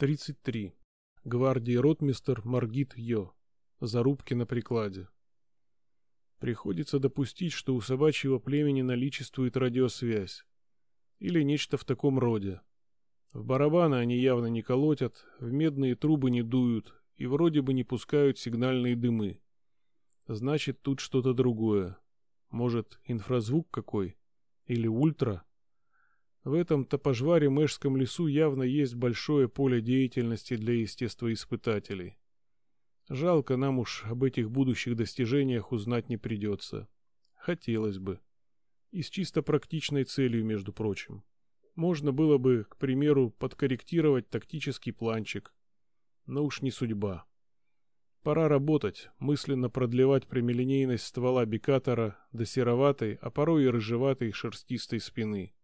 33. Гвардии ротмистер Маргит Йо. Зарубки на прикладе. Приходится допустить, что у собачьего племени наличествует радиосвязь. Или нечто в таком роде. В барабаны они явно не колотят, в медные трубы не дуют и вроде бы не пускают сигнальные дымы. Значит, тут что-то другое. Может, инфразвук какой? Или ультра? В этом топожваре Мэшском лесу явно есть большое поле деятельности для естествоиспытателей. Жалко нам уж об этих будущих достижениях узнать не придется. Хотелось бы. И с чисто практичной целью, между прочим. Можно было бы, к примеру, подкорректировать тактический планчик. Но уж не судьба. Пора работать, мысленно продлевать прямолинейность ствола бикатора до сероватой, а порой и рыжеватой шерстистой спины.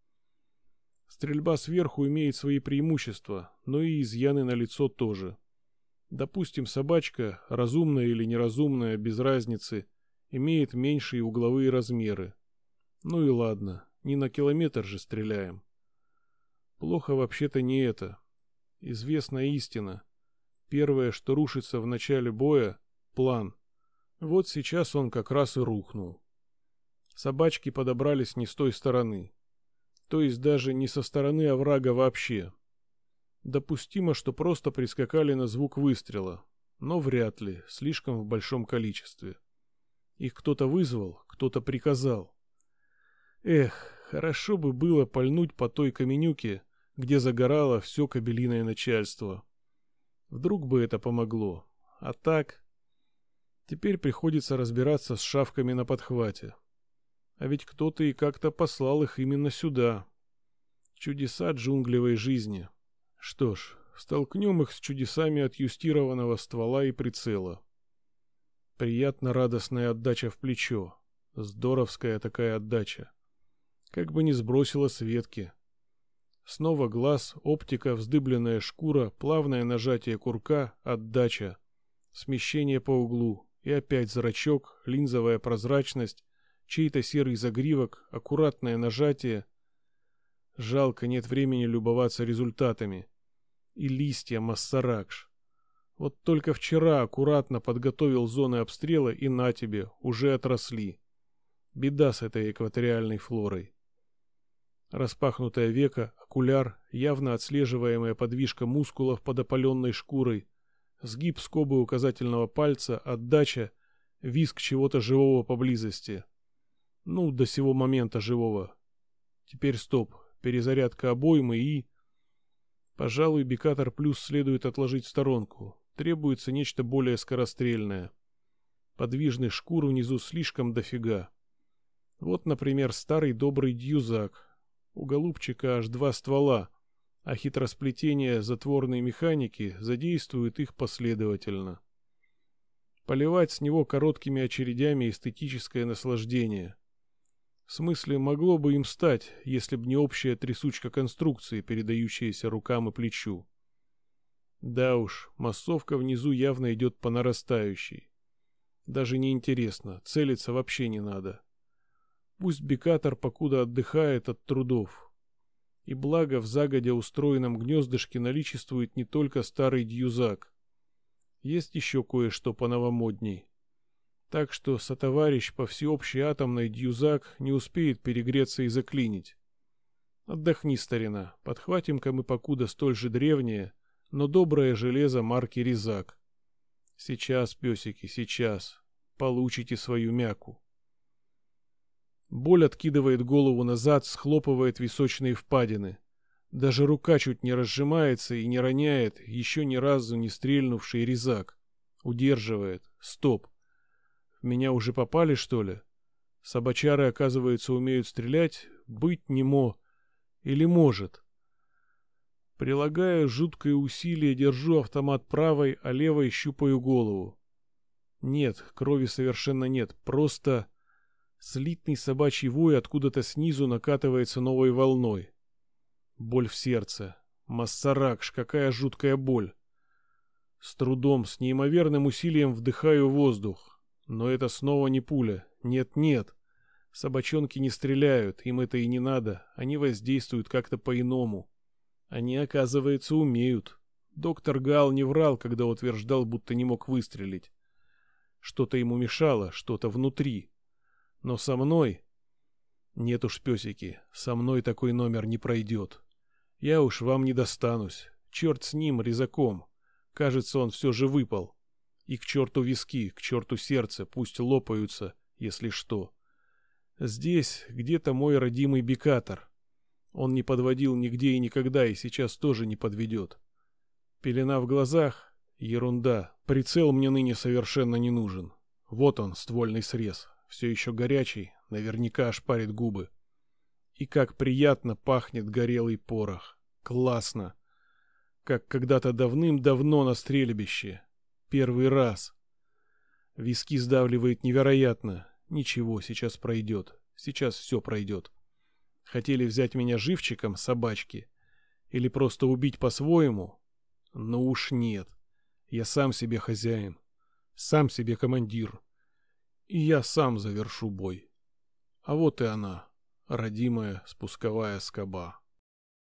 Стрельба сверху имеет свои преимущества, но и изъяны на лицо тоже. Допустим, собачка, разумная или неразумная, без разницы, имеет меньшие угловые размеры. Ну и ладно, не на километр же стреляем. Плохо вообще-то не это. Известна истина. Первое, что рушится в начале боя — план. Вот сейчас он как раз и рухнул. Собачки подобрались не с той стороны то есть даже не со стороны оврага вообще. Допустимо, что просто прискакали на звук выстрела, но вряд ли, слишком в большом количестве. Их кто-то вызвал, кто-то приказал. Эх, хорошо бы было пальнуть по той каменюке, где загорало все кабелиное начальство. Вдруг бы это помогло. А так... Теперь приходится разбираться с шавками на подхвате. А ведь кто-то и как-то послал их именно сюда. Чудеса джунглевой жизни. Что ж, столкнем их с чудесами отъюстированного ствола и прицела. Приятно радостная отдача в плечо. Здоровская такая отдача. Как бы не сбросила с ветки. Снова глаз, оптика, вздыбленная шкура, плавное нажатие курка, отдача. Смещение по углу. И опять зрачок, линзовая прозрачность, чей-то серый загривок, аккуратное нажатие. Жалко, нет времени любоваться результатами. И листья массаракш. Вот только вчера аккуратно подготовил зоны обстрела и на тебе, уже отросли. Беда с этой экваториальной флорой. Распахнутое веко, окуляр, явно отслеживаемая подвижка мускулов под опаленной шкурой, сгиб скобы указательного пальца, отдача, визг чего-то живого поблизости — ну, до сего момента живого. Теперь стоп. Перезарядка обоймы и... Пожалуй, Бикатор Плюс следует отложить в сторонку. Требуется нечто более скорострельное. Подвижных шкур внизу слишком дофига. Вот, например, старый добрый дьюзак. У голубчика аж два ствола, а хитросплетение затворной механики задействует их последовательно. Поливать с него короткими очередями эстетическое наслаждение — в смысле, могло бы им стать, если б не общая трясучка конструкции, передающаяся рукам и плечу. Да уж, массовка внизу явно идет по нарастающей. Даже не интересно, целиться вообще не надо. Пусть Бекатор покуда отдыхает от трудов. И благо в загодя устроенном гнездышке наличествует не только старый дьюзак. Есть еще кое-что поновомодней. Так что сотоварищ по всеобщей атомной дьюзак не успеет перегреться и заклинить. Отдохни, старина, подхватим-ка мы покуда столь же древнее, но доброе железо марки Резак. Сейчас, песики, сейчас. Получите свою мяку. Боль откидывает голову назад, схлопывает височные впадины. Даже рука чуть не разжимается и не роняет еще ни разу не стрельнувший резак. Удерживает. Стоп меня уже попали, что ли? Собачары, оказывается, умеют стрелять, быть не мо. Или может. Прилагая жуткое усилие, держу автомат правой, а левой щупаю голову. Нет, крови совершенно нет, просто... Слитный собачий вой откуда-то снизу накатывается новой волной. Боль в сердце. Массаракш, какая жуткая боль. С трудом, с неимоверным усилием вдыхаю воздух. Но это снова не пуля. Нет-нет. Собачонки не стреляют, им это и не надо. Они воздействуют как-то по-иному. Они, оказывается, умеют. Доктор Гал не врал, когда утверждал, будто не мог выстрелить. Что-то ему мешало, что-то внутри. Но со мной... Нет уж, песики, со мной такой номер не пройдет. Я уж вам не достанусь. Черт с ним, резаком. Кажется, он все же выпал. И к черту виски, к черту сердце, пусть лопаются, если что. Здесь где-то мой родимый бикатор. Он не подводил нигде и никогда, и сейчас тоже не подведет. Пелена в глазах — ерунда. Прицел мне ныне совершенно не нужен. Вот он, ствольный срез. Все еще горячий, наверняка ошпарит губы. И как приятно пахнет горелый порох. Классно. Как когда-то давным-давно на стрельбище. Первый раз. Виски сдавливает невероятно. Ничего, сейчас пройдет. Сейчас все пройдет. Хотели взять меня живчиком, собачки? Или просто убить по-своему? Но уж нет. Я сам себе хозяин. Сам себе командир. И я сам завершу бой. А вот и она, родимая спусковая скоба.